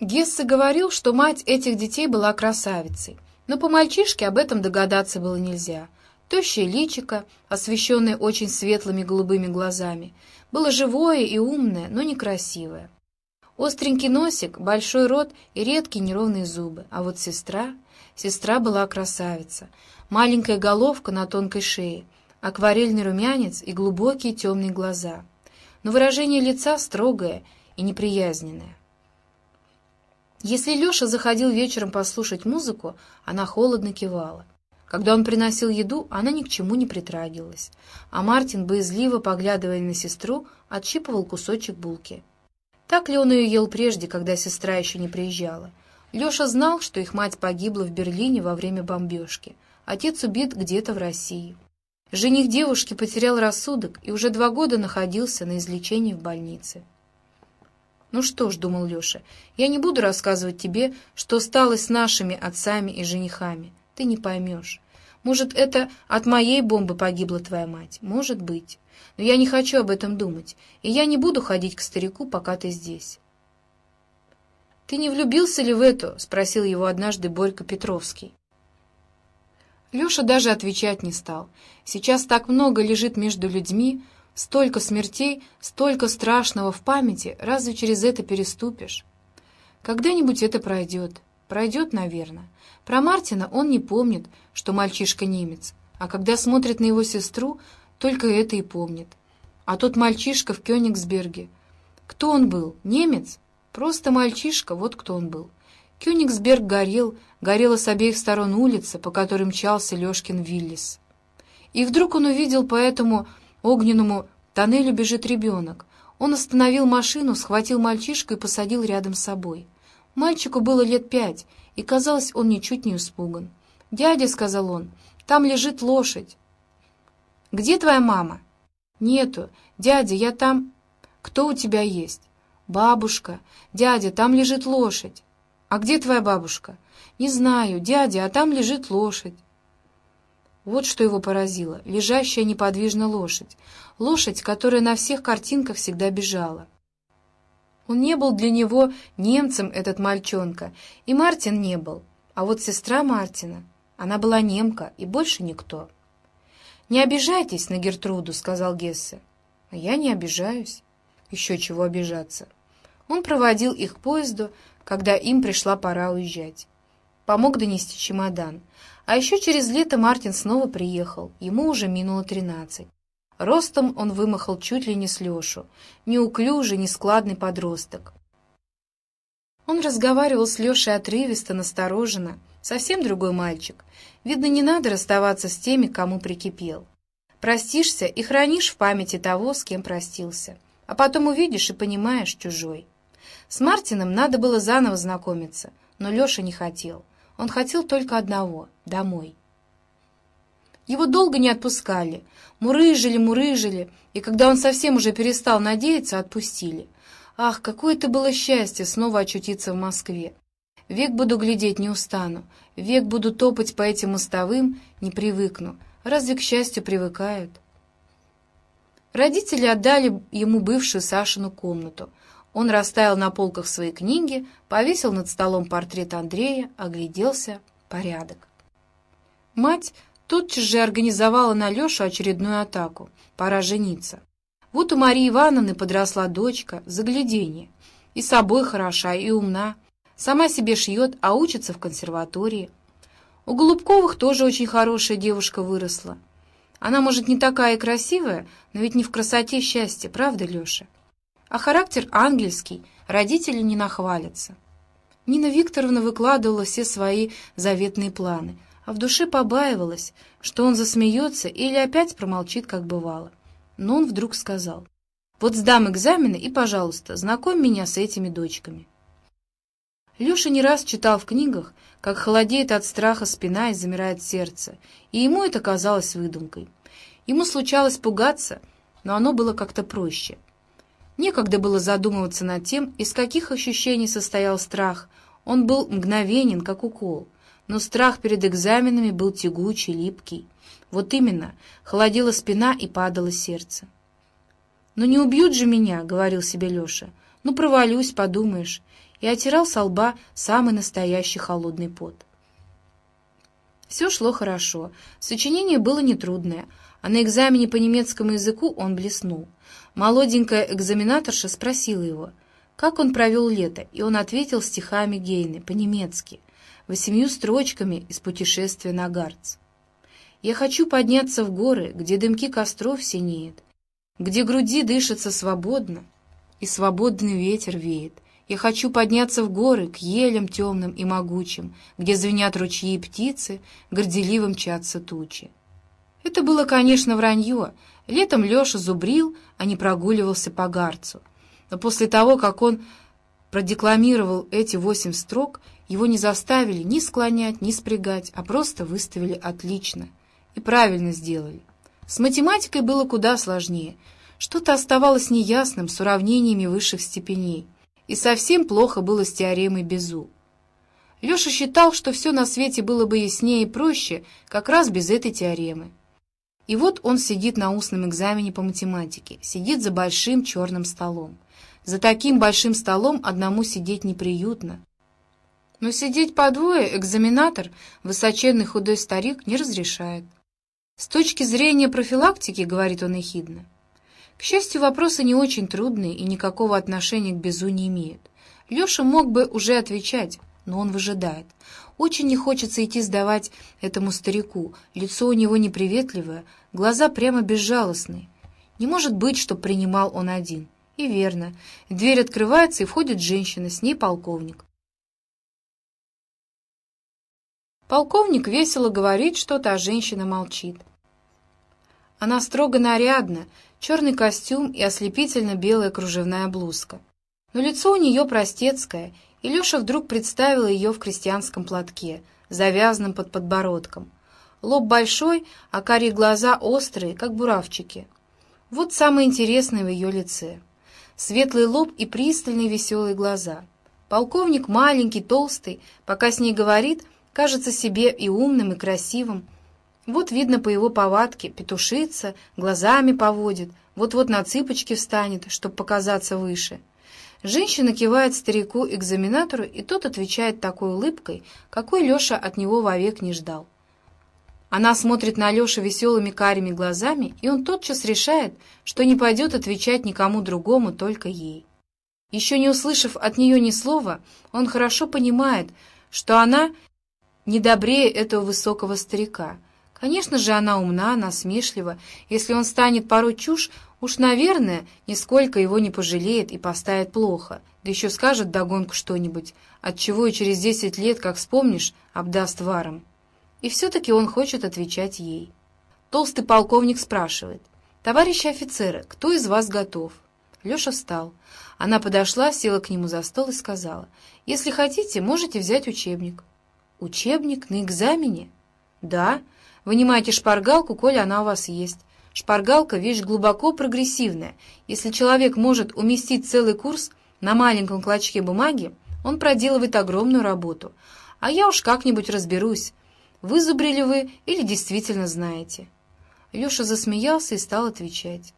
Гессе говорил, что мать этих детей была красавицей, но по мальчишке об этом догадаться было нельзя. Тощее личико, освещенное очень светлыми голубыми глазами, было живое и умное, но некрасивое. Остренький носик, большой рот и редкие неровные зубы. А вот сестра... Сестра была красавица. Маленькая головка на тонкой шее, акварельный румянец и глубокие темные глаза. Но выражение лица строгое и неприязненное. Если Леша заходил вечером послушать музыку, она холодно кивала. Когда он приносил еду, она ни к чему не притрагивалась, а Мартин, боязливо поглядывая на сестру, отщипывал кусочек булки. Так ли он ее ел прежде, когда сестра еще не приезжала? Леша знал, что их мать погибла в Берлине во время бомбежки. Отец убит где-то в России. Жених девушки потерял рассудок и уже два года находился на излечении в больнице. «Ну что ж», — думал Леша, — «я не буду рассказывать тебе, что стало с нашими отцами и женихами. Ты не поймешь. Может, это от моей бомбы погибла твоя мать? Может быть. Но я не хочу об этом думать, и я не буду ходить к старику, пока ты здесь». «Ты не влюбился ли в эту?» — спросил его однажды Борька Петровский. Леша даже отвечать не стал. Сейчас так много лежит между людьми, столько смертей, столько страшного в памяти, разве через это переступишь? Когда-нибудь это пройдет. Пройдет, наверное. Про Мартина он не помнит, что мальчишка немец, а когда смотрит на его сестру, только это и помнит. А тот мальчишка в Кёнигсберге. Кто он был? Немец? Просто мальчишка, вот кто он был. Кёнигсберг горел, горела с обеих сторон улица, по которой мчался Лёшкин Виллис. И вдруг он увидел по этому огненному тоннелю бежит ребенок. Он остановил машину, схватил мальчишку и посадил рядом с собой. Мальчику было лет пять, и, казалось, он ничуть не испуган. «Дядя», — сказал он, — «там лежит лошадь». «Где твоя мама?» «Нету. Дядя, я там...» «Кто у тебя есть?» «Бабушка. Дядя, там лежит лошадь». «А где твоя бабушка?» «Не знаю. Дядя, а там лежит лошадь». Вот что его поразило. Лежащая неподвижно лошадь. Лошадь, которая на всех картинках всегда бежала. Он не был для него немцем, этот мальчонка, и Мартин не был. А вот сестра Мартина, она была немка, и больше никто. «Не обижайтесь на Гертруду», — сказал Гессе. «А я не обижаюсь. Еще чего обижаться». Он проводил их к поезду, когда им пришла пора уезжать. Помог донести чемодан. А еще через лето Мартин снова приехал, ему уже минуло тринадцать. Ростом он вымахал чуть ли не с Лешу, неуклюжий, нескладный подросток. Он разговаривал с Лешей отрывисто, настороженно, совсем другой мальчик. Видно, не надо расставаться с теми, кому прикипел. Простишься и хранишь в памяти того, с кем простился, а потом увидишь и понимаешь чужой. С Мартином надо было заново знакомиться, но Леша не хотел. Он хотел только одного — домой. Его долго не отпускали. Мурыжили, мурыжили, и когда он совсем уже перестал надеяться, отпустили. Ах, какое это было счастье снова очутиться в Москве. Век буду глядеть, не устану. Век буду топать по этим мостовым, не привыкну. Разве к счастью привыкают? Родители отдали ему бывшую Сашину комнату. Он расставил на полках свои книги, повесил над столом портрет Андрея, огляделся. Порядок. Мать тотчас же организовала на Лешу очередную атаку. Пора жениться. Вот у Марии Ивановны подросла дочка, загляденье. И собой хороша, и умна. Сама себе шьет, а учится в консерватории. У Голубковых тоже очень хорошая девушка выросла. Она, может, не такая красивая, но ведь не в красоте счастье, правда, Леша? А характер ангельский, родители не нахвалятся. Нина Викторовна выкладывала все свои заветные планы, а в душе побаивалась, что он засмеется или опять промолчит, как бывало. Но он вдруг сказал, «Вот сдам экзамены и, пожалуйста, знакомь меня с этими дочками». Леша не раз читал в книгах, как холодеет от страха спина и замирает сердце, и ему это казалось выдумкой. Ему случалось пугаться, но оно было как-то проще. Некогда было задумываться над тем, из каких ощущений состоял страх. Он был мгновенен, как укол но страх перед экзаменами был тягучий, липкий. Вот именно, холодела спина и падало сердце. «Ну не убьют же меня», — говорил себе Леша. «Ну провалюсь, подумаешь. и отирал со лба самый настоящий холодный пот. Все шло хорошо, сочинение было нетрудное, а на экзамене по немецкому языку он блеснул. Молоденькая экзаменаторша спросила его, как он провел лето, и он ответил стихами Гейны по-немецки, восемью строчками из путешествия на Гарц. «Я хочу подняться в горы, где дымки костров синеют, где груди дышится свободно, и свободный ветер веет. Я хочу подняться в горы, к елям темным и могучим, где звенят ручьи и птицы, горделиво мчатся тучи. Это было, конечно, вранье. Летом Леша зубрил, а не прогуливался по гарцу. Но после того, как он продекламировал эти восемь строк, его не заставили ни склонять, ни спрягать, а просто выставили отлично. И правильно сделали. С математикой было куда сложнее. Что-то оставалось неясным с уравнениями высших степеней. И совсем плохо было с теоремой Безу. Леша считал, что все на свете было бы яснее и проще, как раз без этой теоремы. И вот он сидит на устном экзамене по математике, сидит за большим черным столом. За таким большим столом одному сидеть неприютно. Но сидеть по двое экзаменатор, высоченный худой старик, не разрешает. С точки зрения профилактики, говорит он ехидно, к счастью, вопросы не очень трудные и никакого отношения к Безу не имеют. Леша мог бы уже отвечать, но он выжидает. Очень не хочется идти сдавать этому старику. Лицо у него неприветливое, глаза прямо безжалостные. Не может быть, что принимал он один. И верно. Дверь открывается, и входит женщина, с ней полковник. Полковник весело говорит что-то, а женщина молчит. Она строго нарядна, черный костюм и ослепительно белая кружевная блузка. Но лицо у нее простецкое, и Леша вдруг представил ее в крестьянском платке, завязанном под подбородком. Лоб большой, а карие глаза острые, как буравчики. Вот самое интересное в ее лице. Светлый лоб и пристальные веселые глаза. Полковник маленький, толстый, пока с ней говорит, кажется себе и умным, и красивым, вот видно по его повадке, петушится, глазами поводит, вот-вот на цыпочки встанет, чтобы показаться выше. Женщина кивает старику-экзаменатору, и тот отвечает такой улыбкой, какой Леша от него вовек не ждал. Она смотрит на Лешу веселыми карими глазами, и он тотчас решает, что не пойдет отвечать никому другому, только ей. Еще не услышав от нее ни слова, он хорошо понимает, что она не добрее этого высокого старика — Конечно же, она умна, насмешлива. Если он станет порой чушь, уж, наверное, нисколько его не пожалеет и поставит плохо, да еще скажет догонку что-нибудь, от чего и через десять лет, как вспомнишь, обдаст варом. И все-таки он хочет отвечать ей. Толстый полковник спрашивает. «Товарищи офицеры, кто из вас готов?» Леша встал. Она подошла, села к нему за стол и сказала. «Если хотите, можете взять учебник». «Учебник на экзамене?» «Да». Вынимайте шпаргалку, коли она у вас есть. Шпаргалка — вещь глубоко прогрессивная. Если человек может уместить целый курс на маленьком клочке бумаги, он проделывает огромную работу. А я уж как-нибудь разберусь, вызубрили вы или действительно знаете. Леша засмеялся и стал отвечать.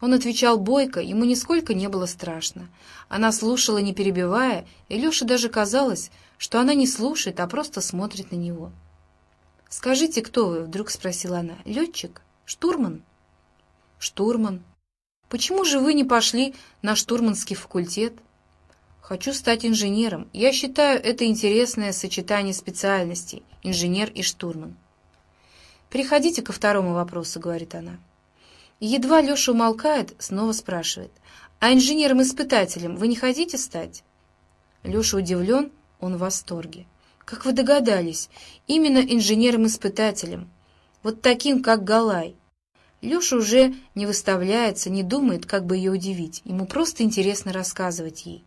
Он отвечал бойко, ему нисколько не было страшно. Она слушала, не перебивая, и Леше даже казалось, что она не слушает, а просто смотрит на него. «Скажите, кто вы?» — вдруг спросила она. «Летчик? Штурман?» «Штурман. Почему же вы не пошли на штурманский факультет?» «Хочу стать инженером. Я считаю, это интересное сочетание специальностей — инженер и штурман». «Переходите ко второму вопросу», — говорит она. едва Леша умолкает, снова спрашивает. «А инженером-испытателем вы не хотите стать?» Леша удивлен, он в восторге. Как вы догадались, именно инженером-испытателем, вот таким, как Галай. Леша уже не выставляется, не думает, как бы ее удивить. Ему просто интересно рассказывать ей.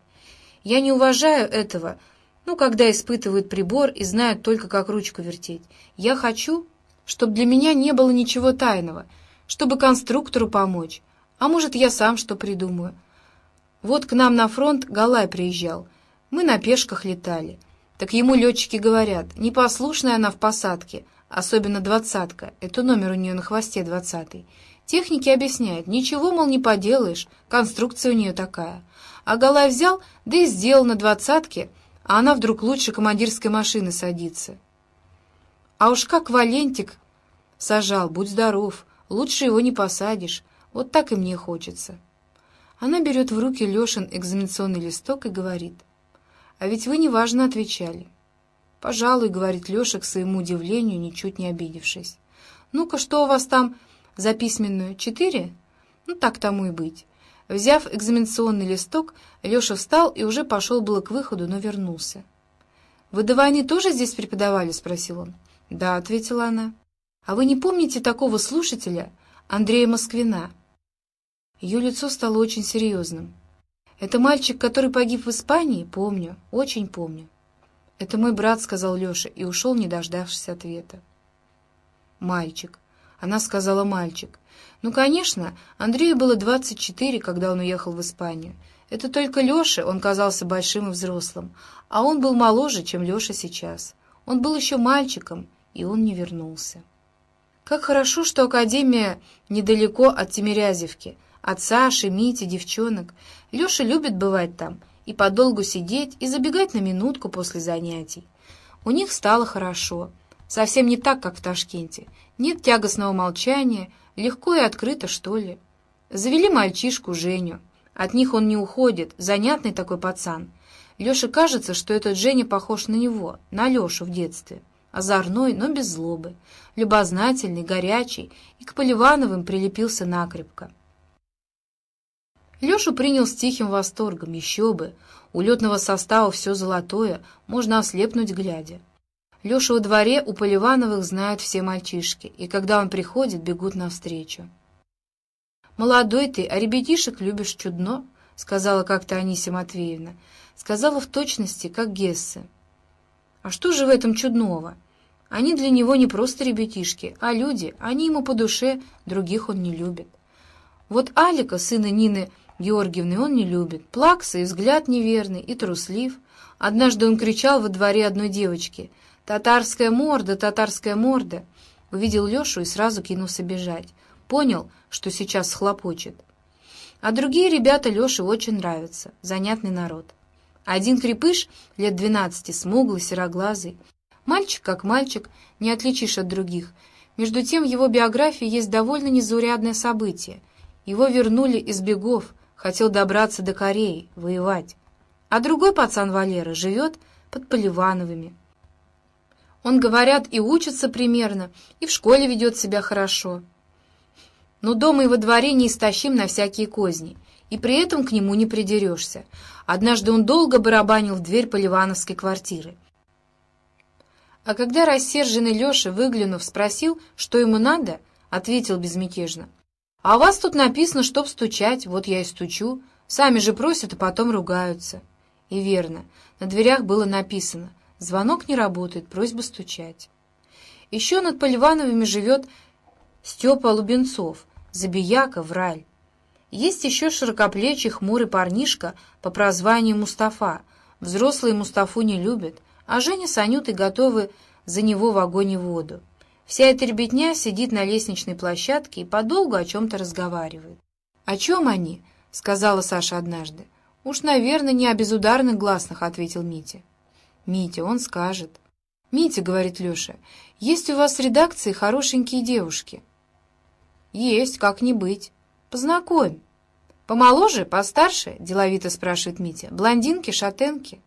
Я не уважаю этого, ну, когда испытывают прибор и знают только, как ручку вертеть. Я хочу, чтобы для меня не было ничего тайного, чтобы конструктору помочь. А может, я сам что придумаю. Вот к нам на фронт Галай приезжал. Мы на пешках летали. Так ему летчики говорят, непослушная она в посадке, особенно двадцатка, это номер у нее на хвосте двадцатый. Техники объясняют, ничего, мол, не поделаешь, конструкция у нее такая. А Галай взял, да и сделал на двадцатке, а она вдруг лучше командирской машины садится. А уж как Валентик сажал, будь здоров, лучше его не посадишь, вот так и мне хочется. Она берет в руки Лешин экзаменационный листок и говорит, «А ведь вы неважно отвечали». «Пожалуй», — говорит Леша к своему удивлению, ничуть не обидевшись. «Ну-ка, что у вас там за письменную? Четыре?» «Ну, так тому и быть». Взяв экзаменационный листок, Леша встал и уже пошел было к выходу, но вернулся. «Вы до войны тоже здесь преподавали?» — спросил он. «Да», — ответила она. «А вы не помните такого слушателя, Андрея Москвина?» Ее лицо стало очень серьезным. «Это мальчик, который погиб в Испании? Помню, очень помню». «Это мой брат», — сказал Леша, и ушел, не дождавшись ответа. «Мальчик». Она сказала «мальчик». Ну, конечно, Андрею было 24, когда он уехал в Испанию. Это только Леше он казался большим и взрослым, а он был моложе, чем Леша сейчас. Он был еще мальчиком, и он не вернулся. Как хорошо, что Академия недалеко от Тимирязевки, от Саши, Мити, девчонок. Леша любит бывать там и подолгу сидеть, и забегать на минутку после занятий. У них стало хорошо. Совсем не так, как в Ташкенте. Нет тягостного молчания, легко и открыто, что ли. Завели мальчишку Женю. От них он не уходит, занятный такой пацан. Леше кажется, что этот Женя похож на него, на Лешу в детстве. Озорной, но без злобы. Любознательный, горячий, и к Поливановым прилепился накрепко. Лешу принял с тихим восторгом, еще бы. У летного состава все золотое, можно ослепнуть глядя. Леша во дворе у Поливановых знают все мальчишки, и когда он приходит, бегут навстречу. «Молодой ты, а ребятишек любишь чудно», — сказала как-то Анисия Матвеевна. Сказала в точности, как Гессе. «А что же в этом чудного? Они для него не просто ребятишки, а люди, они ему по душе, других он не любит. Вот Алика, сына Нины Георгиевны, он не любит. Плакса и взгляд неверный, и труслив. Однажды он кричал во дворе одной девочки «Татарская морда, татарская морда!» Увидел Лешу и сразу кинулся бежать. Понял, что сейчас схлопочет. А другие ребята Леше очень нравятся. Занятный народ. Один крепыш, лет двенадцати, смуглый, сероглазый. Мальчик как мальчик, не отличишь от других. Между тем в его биографии есть довольно незаурядное событие. Его вернули из бегов, хотел добраться до Кореи, воевать. А другой пацан Валера живет под Поливановыми. Он, говорят, и учится примерно, и в школе ведет себя хорошо. Но дома и во дворе не истощим на всякие козни, и при этом к нему не придерешься. Однажды он долго барабанил в дверь Поливановской квартиры. А когда рассерженный Леша, выглянув, спросил, что ему надо, ответил безмятежно — а у вас тут написано, чтоб стучать, вот я и стучу. Сами же просят, а потом ругаются. И верно, на дверях было написано «Звонок не работает, просьба стучать». Еще над Поливановыми живет Степа Лубенцов, Забияка, Враль. Есть еще широкоплечий хмурый парнишка по прозванию Мустафа. Взрослые Мустафу не любят, а Женя с Анютой готовы за него в огонь и воду. Вся эта ребятня сидит на лестничной площадке и подолгу о чем-то разговаривает. «О чем они?» — сказала Саша однажды. «Уж, наверное, не о безударных гласных», — ответил Митя. «Митя, он скажет». «Митя», — говорит Леша, — «есть у вас в редакции хорошенькие девушки?» «Есть, как не быть. Познакомь». «Помоложе, постарше?» — деловито спрашивает Митя. «Блондинки, шатенки?»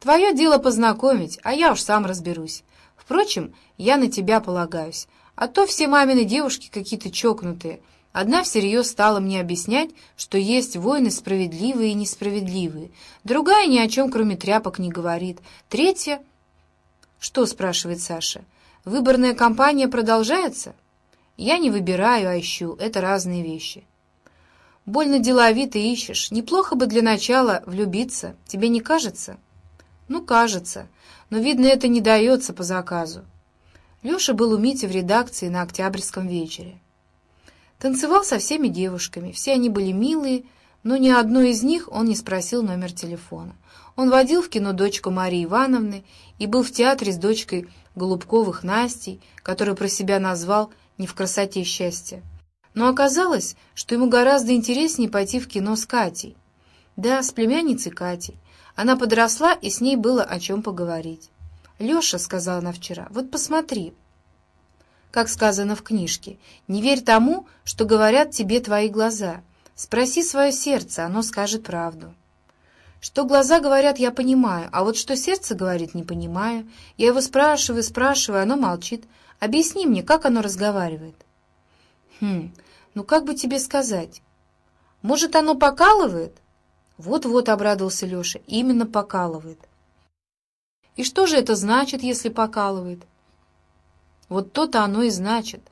«Твое дело познакомить, а я уж сам разберусь. Впрочем, я на тебя полагаюсь, а то все мамины девушки какие-то чокнутые. Одна всерьез стала мне объяснять, что есть войны справедливые и несправедливые. Другая ни о чем, кроме тряпок, не говорит. Третья... «Что?» — спрашивает Саша. «Выборная кампания продолжается?» «Я не выбираю, а ищу. Это разные вещи». «Больно деловито ищешь. Неплохо бы для начала влюбиться. Тебе не кажется?» «Ну, кажется но, видно, это не дается по заказу. Леша был у Мити в редакции на Октябрьском вечере. Танцевал со всеми девушками, все они были милые, но ни одной из них он не спросил номер телефона. Он водил в кино дочку Марии Ивановны и был в театре с дочкой Голубковых Настей, которую про себя назвал «не в красоте счастья». Но оказалось, что ему гораздо интереснее пойти в кино с Катей. Да, с племянницей Катей. Она подросла, и с ней было о чем поговорить. «Леша», — сказала она вчера, — «вот посмотри». Как сказано в книжке, «Не верь тому, что говорят тебе твои глаза. Спроси свое сердце, оно скажет правду». Что глаза говорят, я понимаю, а вот что сердце говорит, не понимаю. Я его спрашиваю, спрашиваю, оно молчит. Объясни мне, как оно разговаривает. Хм, ну как бы тебе сказать? Может, оно покалывает? Вот-вот, обрадовался Леша, именно покалывает. И что же это значит, если покалывает? Вот то-то оно и значит.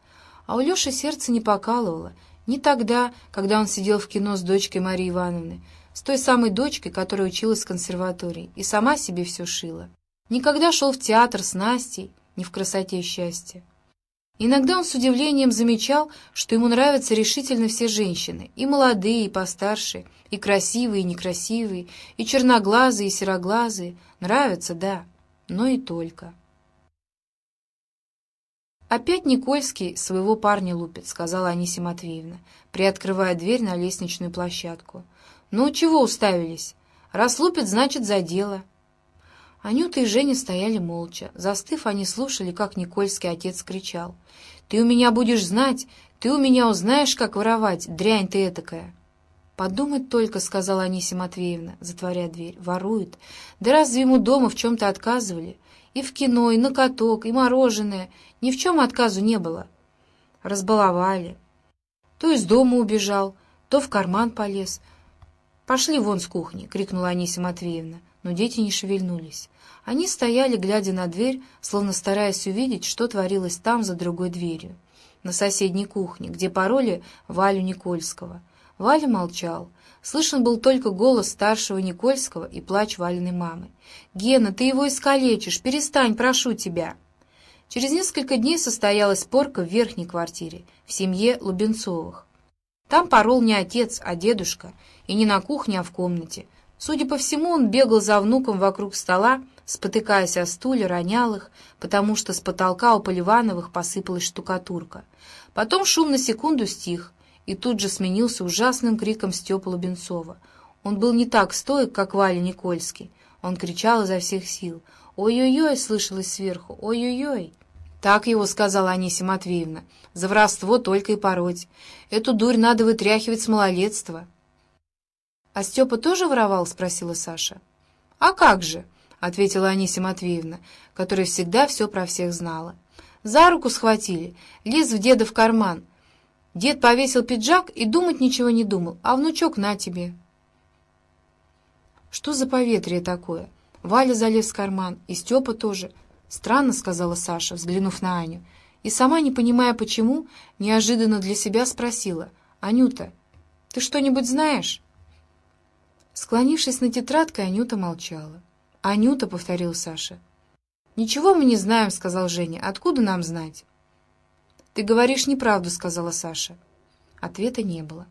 А у Леши сердце не покалывало. Не тогда, когда он сидел в кино с дочкой Марии Ивановны, с той самой дочкой, которая училась в консерватории и сама себе все шила. Никогда шел в театр с Настей, не в красоте и счастье. Иногда он с удивлением замечал, что ему нравятся решительно все женщины, и молодые, и постарше, и красивые, и некрасивые, и черноглазые, и сероглазые. Нравятся, да, но и только. «Опять Никольский своего парня лупит», — сказала Анисия Матвеевна, приоткрывая дверь на лестничную площадку. «Ну, чего уставились? Раз лупит, значит, за дело». Анюта и Женя стояли молча. Застыв, они слушали, как Никольский отец кричал. «Ты у меня будешь знать! Ты у меня узнаешь, как воровать! Дрянь ты этакая!» «Подумать только», — сказала Анисия Матвеевна, затворяя дверь. «Ворует. Да разве ему дома в чем-то отказывали? И в кино, и на каток, и мороженое. Ни в чем отказу не было. Разбаловали. То из дома убежал, то в карман полез. «Пошли вон с кухни!» — крикнула Анисия Матвеевна, но дети не шевельнулись. Они стояли, глядя на дверь, словно стараясь увидеть, что творилось там, за другой дверью, на соседней кухне, где пароли Валю Никольского. Валя молчал. Слышен был только голос старшего Никольского и плач Валиной мамы. «Гена, ты его искалечишь! Перестань, прошу тебя!» Через несколько дней состоялась порка в верхней квартире, в семье Лубенцовых. Там порол не отец, а дедушка, и не на кухне, а в комнате. Судя по всему, он бегал за внуком вокруг стола, спотыкаясь о стуле, ронял их, потому что с потолка у Поливановых посыпалась штукатурка. Потом шум на секунду стих, и тут же сменился ужасным криком Степа Лубенцова. Он был не так стоек, как Валя Никольский. Он кричал изо всех сил. «Ой-ой-ой!» — слышалось сверху. «Ой-ой-ой!» «Так его», — сказала Анисия Матвеевна. «За воровство только и пороть. Эту дурь надо вытряхивать с малолетства». «А Степа тоже воровал?» — спросила Саша. «А как же?» — ответила Анисия Матвеевна, которая всегда все про всех знала. «За руку схватили, лез в деда в карман. Дед повесил пиджак и думать ничего не думал, а внучок на тебе». «Что за поветрие такое?» Валя залез в карман, и Степа тоже. «Странно», — сказала Саша, взглянув на Аню. И сама, не понимая почему, неожиданно для себя спросила. «Анюта, ты что-нибудь знаешь?» Склонившись над тетрадкой, Анюта молчала. «Анюта», — повторил Саша. «Ничего мы не знаем», — сказал Женя. «Откуда нам знать?» «Ты говоришь неправду», — сказала Саша. Ответа не было.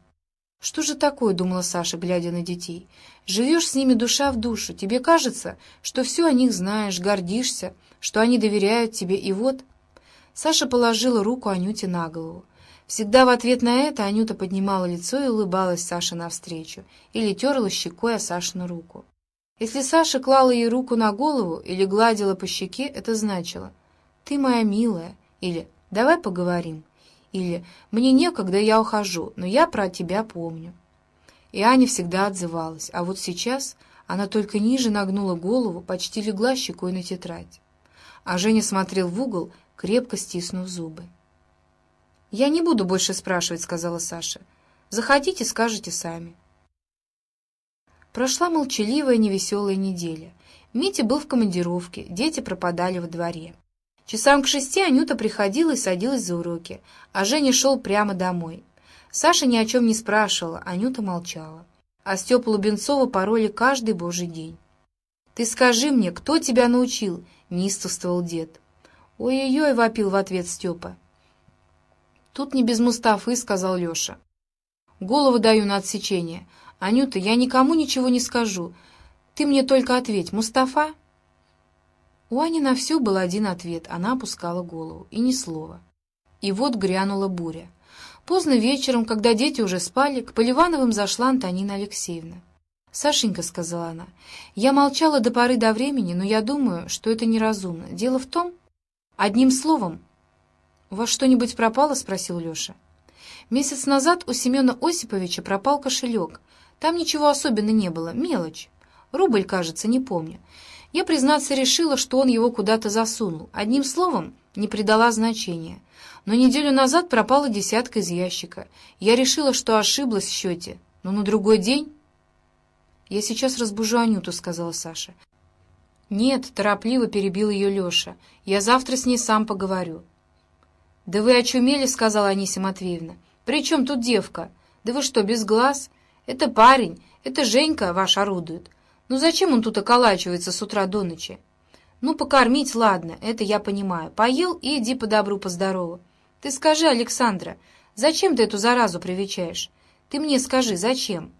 «Что же такое?» — думала Саша, глядя на детей. «Живешь с ними душа в душу. Тебе кажется, что все о них знаешь, гордишься, что они доверяют тебе, и вот...» Саша положила руку Анюте на голову. Всегда в ответ на это Анюта поднимала лицо и улыбалась Саше навстречу, или терла щекой о Сашину руку. Если Саша клала ей руку на голову или гладила по щеке, это значило «ты моя милая» или «давай поговорим» или «мне некогда, я ухожу, но я про тебя помню». И Аня всегда отзывалась, а вот сейчас она только ниже нагнула голову, почти легла щекой на тетрадь. А Женя смотрел в угол, крепко стиснув зубы. «Я не буду больше спрашивать», — сказала Саша. «Захотите, скажете сами». Прошла молчаливая, невеселая неделя. Митя был в командировке, дети пропадали во дворе. Часам к шести Анюта приходила и садилась за уроки, а Женя шел прямо домой. Саша ни о чем не спрашивала, Анюта молчала. А Степу Лубенцова пароли каждый божий день. «Ты скажи мне, кто тебя научил?» — неистовствовал дед. «Ой-ой-ой!» — вопил в ответ Степа. «Тут не без Мустафы», — сказал Леша. «Голову даю на отсечение. Анюта, я никому ничего не скажу. Ты мне только ответь, Мустафа?» У Ани на все был один ответ, она опускала голову, и ни слова. И вот грянула буря. Поздно вечером, когда дети уже спали, к Поливановым зашла Антонина Алексеевна. «Сашенька», — сказала она, — «я молчала до поры до времени, но я думаю, что это неразумно. Дело в том...» «Одним словом...» «У вас что-нибудь пропало?» — спросил Леша. Месяц назад у Семена Осиповича пропал кошелек. Там ничего особенно не было, мелочь. Рубль, кажется, не помню. Я, признаться, решила, что он его куда-то засунул. Одним словом, не придала значения. Но неделю назад пропала десятка из ящика. Я решила, что ошиблась в счете. Но на другой день... «Я сейчас разбужу Анюту», — сказала Саша. «Нет», — торопливо перебил ее Леша. «Я завтра с ней сам поговорю». «Да вы очумели», — сказала Анисия Матвеевна. «При чем тут девка? Да вы что, без глаз? Это парень, это Женька ваш орудует. Ну зачем он тут околачивается с утра до ночи? Ну, покормить, ладно, это я понимаю. Поел и иди по добру, по здорову. Ты скажи, Александра, зачем ты эту заразу привечаешь? Ты мне скажи, зачем?»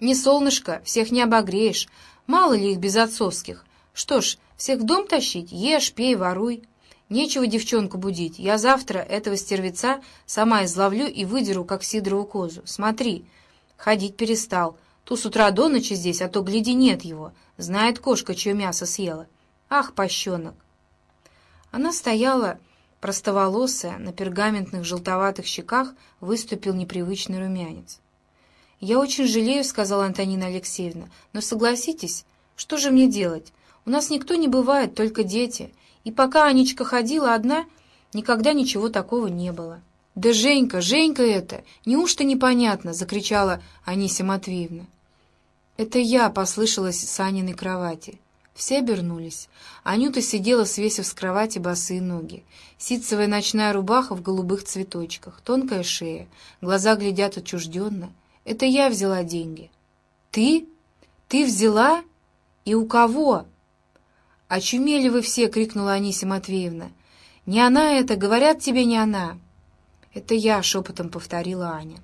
Не солнышко, всех не обогреешь. Мало ли их безотцовских. Что ж, всех в дом тащить? Ешь, пей, воруй. Нечего девчонку будить. Я завтра этого стервеца сама изловлю и выдеру, как сидорову козу. Смотри, ходить перестал. Ту с утра до ночи здесь, а то, гляди, нет его. Знает кошка, чье мясо съела. Ах, пощенок! Она стояла, простоволосая, на пергаментных желтоватых щеках выступил непривычный румянец. «Я очень жалею», — сказала Антонина Алексеевна, «но согласитесь, что же мне делать? У нас никто не бывает, только дети. И пока Анечка ходила одна, никогда ничего такого не было». «Да Женька, Женька это! Неужто непонятно?» — закричала Анисия Матвеевна. «Это я!» — послышалось с Аниной кровати. Все обернулись. Анюта сидела, свесив с кровати босые ноги. Ситцевая ночная рубаха в голубых цветочках, тонкая шея, глаза глядят отчужденно — это я взяла деньги. Ты? Ты взяла? И у кого? «Очумели вы все!» — крикнула Анисия Матвеевна. «Не она это! Говорят тебе, не она!» «Это я!» — шепотом повторила Аня.